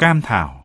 cam thảo.